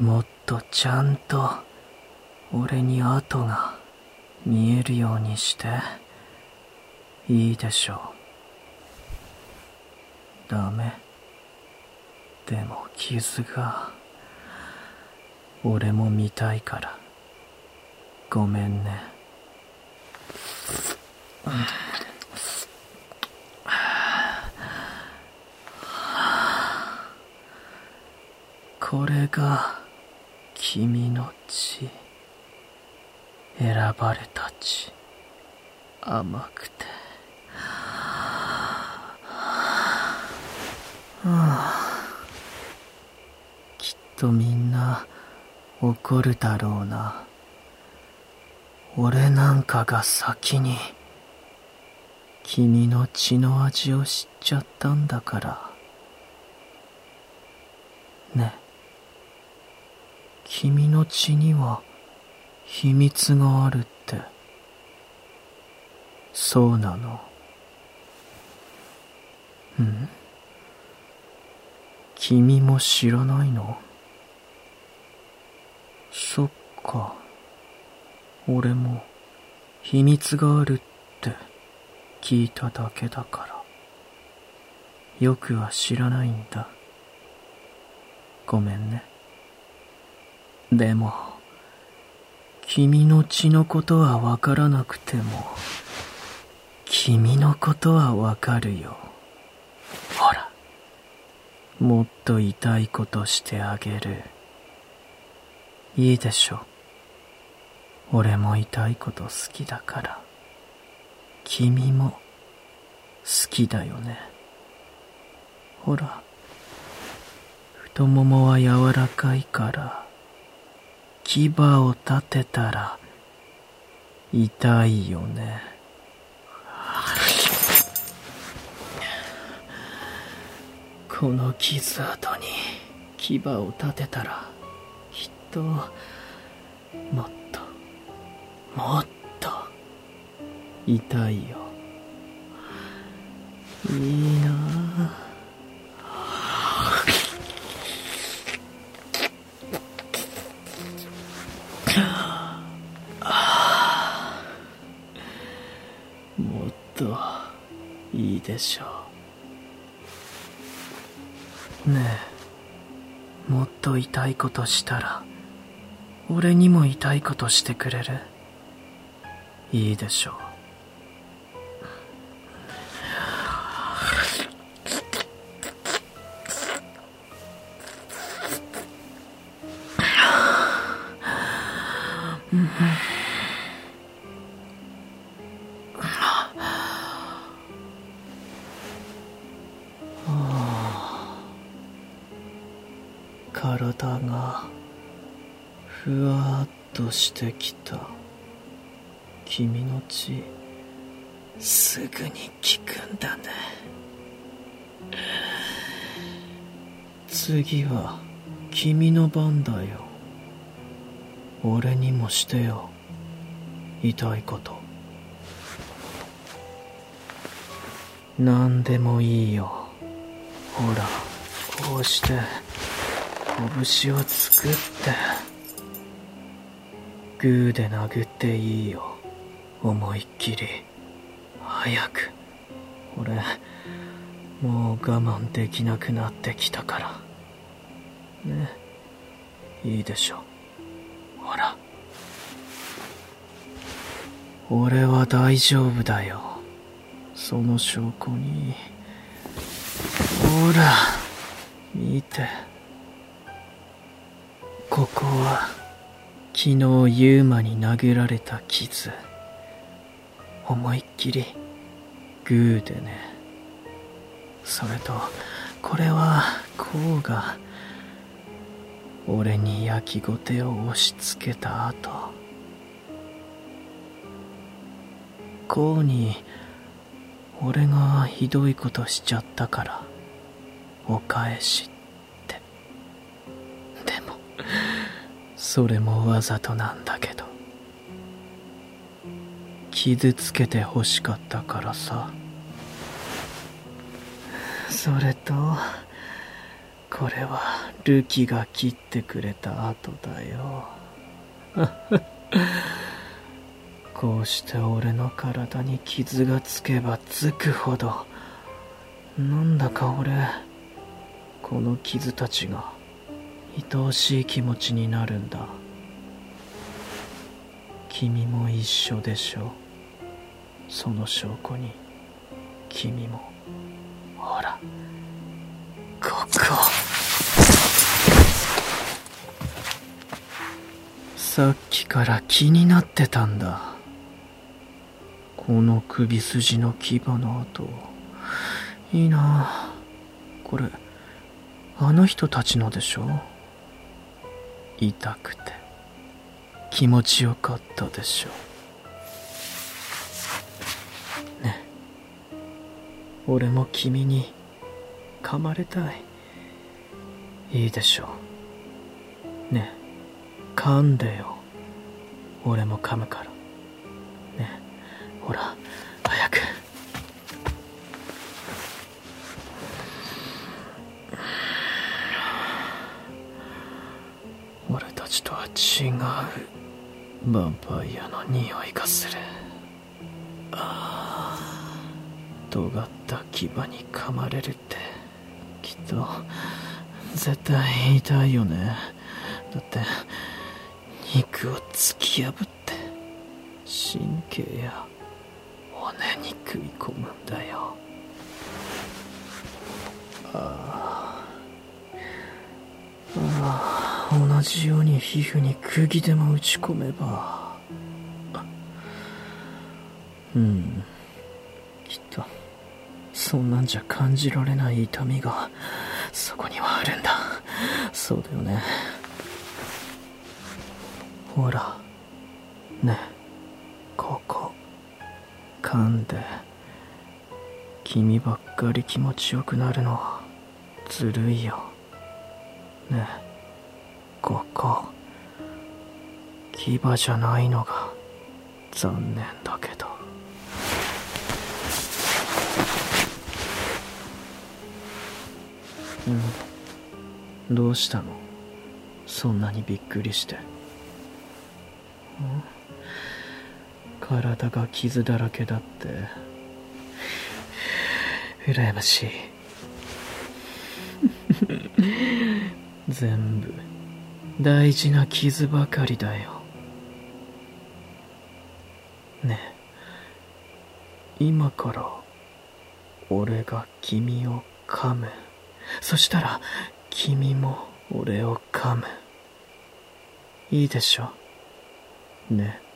もっとちゃんと俺に跡が見えるようにして。いいでしょう。ダメ。でも傷が。俺も見たいから。ごめんね、これが。君の血選ばれた血甘くて。はあ。きっとみんな怒るだろうな。俺なんかが先に君の血の味を知っちゃったんだから。ね。君の血には秘密があるって。そうなの。うん。君も知らないの？そっか。俺も秘密があるって。聞いただけだから。よくは知らないんだ。ごめんね。でも君の血のことはわからなくても君のことはわかるよ。ほらもっと痛いことしてあげる。いいでしょ。俺も痛いこと好きだから。君も好きだよね。ほら太ももは柔らかいから。牙を立てたら痛いよね。この傷跡に牙を立てたらきっともっともっと痛いよ。いいなあでしょう。ねえ。もっと痛いことしたら俺にも痛いことしてくれる？いいでしょう。体 ふわっとしてきた。君の血すぐに効くんだね。次は君の番だよ。俺にもしてよ。痛いこと。何でもいいよ。ほらこうして拳を作って。グーで殴っていいよ。思いっきり。早く。俺もう我慢できなくなってきたから。ね。いいでしょ。ほら。俺は大丈夫だよ。その証拠に。ほら。見て。ここは。昨日ユーマに殴られた傷。思いっきりグーでね。それとこれはこうが俺に焼きごてを押し付けた後。こうに俺がひどいことしちゃったからお返しって。それもわざとなんだけど。傷つけて欲しかったからさ。それとこれはルキが切ってくれた後だよ。こうして俺の体に傷がつけばつくほどなんだか俺この傷たちが。愛おしい気持ちになるんだ。君も一緒でしょ。その証拠に君も。ほら。ここ。さっきから気になってたんだ。この首筋の牙の跡。いいな。これあの人たちのでしょ。痛くて気持ちよかったでしょう。ね。俺も君に噛まれたい。いいでしょう。ね。噛んでよ。俺も噛むから。ね。ほら早く。違うヴァンパイアの匂いがする。ああ尖った牙に噛まれるって。きっと絶対痛いよね。だって肉を突き破って神経や骨に食い込むんだよ。あ同じように皮膚に釘でも打ち込めば。うん。きっとそんなんじゃ感じられない痛みがそこにはあるんだ。そうだよね。ほら。ね。ここ。噛んで。君ばっかり気持ちよくなるのずるいよ。ね。えここ。牙じゃないのが残念だけど。うん。どうしたの？そんなにびっくりして。体が傷だらけだって。羨ましい。全部。大事な傷ばかりだよ。ねえ。今から俺が君を噛む。そしたら君も俺を噛む。いいでしょ。ねえ。